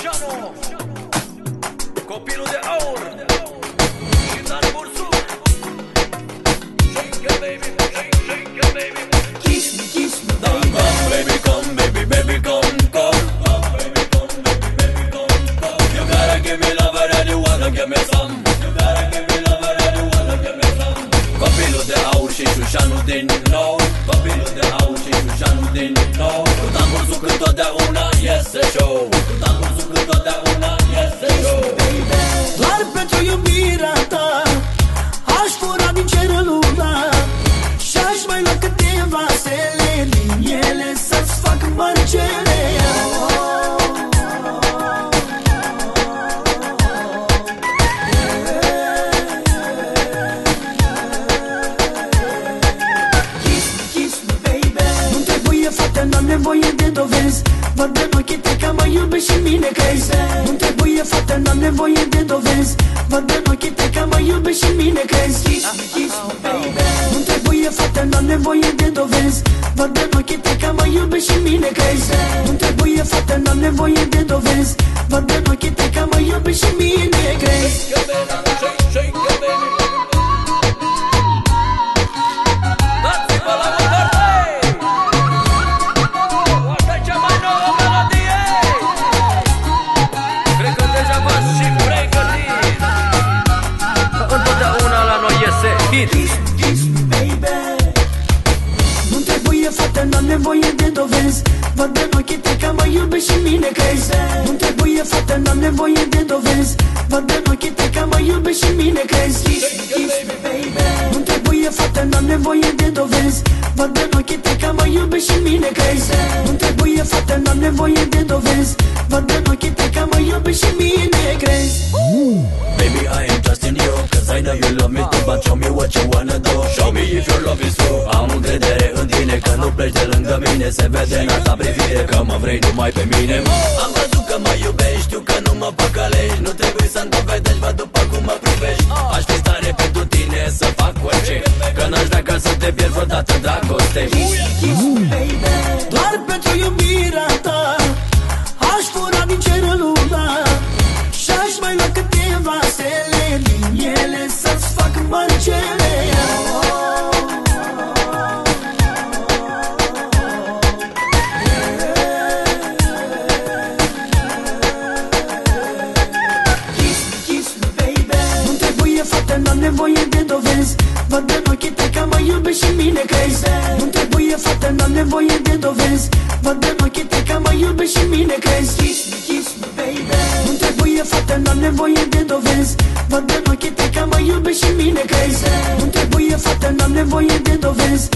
Șișanu Copilul de aur. Și Dan Bursu Shake it baby, shake, shake it baby. Kiss me, kiss me, baby. Come baby, come baby, baby, come, come. Come baby, come baby, baby, come, come You gotta give me love and you wanna give me some. You gotta give me love and you wanna give me some. Copilul de aur și Șușanu din nou. Copilul de aur și Șușanu din nou. Cu tambursul când totdeauna iese show nevoie de dovezi Văd în ochii tăi că mă iubești și mine crezi Nu trebuie fată, n-am nevoie de dovezi. Văd în ochii tăi că mă iubești și mine crezi Kiss me, kiss me, baby. Nu trebuie fată, n-am nevoie de dovezi. Văd în ochii tăi că mă iubești și mine crezi Nu trebuie fată, n-am nevoie de dovezi. Văd în ochii tăi că mă iubești și mine crezi hit. Kiss me, kiss me, baby Nu trebuie fată, n-am nevoie de dovezi. Văd în ochii tăi că mă iubești și mine crezi. Nu trebuie fată, n-am nevoie de dovezi. Văd în ochii tăi că mă iubești și mine crezi. Kiss me, kiss me, baby. Nu trebuie fată, n-am nevoie de dovezi. Văd în ochii tăi că mă iubești și mine crezi. Nu trebuie fată, n-am nevoie de dovezi. Văd în ochii tăi că mă iubești și mine crezi. Baby, I am just in you Cause I know you love me too But show me what you wanna do Show me if your love is true Am încredere în tine Că nu pleci de lângă mine. Se vede în alta privire Că mă vrei numai pe mine. Am văzut că mă iubești Știu că nu mă păcălești. Nu trebuie să-mi dovedești Văd după cum mă privești. Aș fi stare pentru tine Să fac orice. Că n-aș vrea ca să te pierd vreodată în dragoste Kiss nevoie de dovezi. Văd în ochii tăi că mă iubești și mine crezi Nu trebuie fată, n-am nevoie de dovezi. Văd în ochii tăi că mă iubești și mine crezi Kiss me, kiss me, baby. Nu trebuie fată, n-am nevoie de dovezi. Văd în ochii tăi că mă iubești și mine crezi Nu trebuie fată, n-am nevoie de dovezi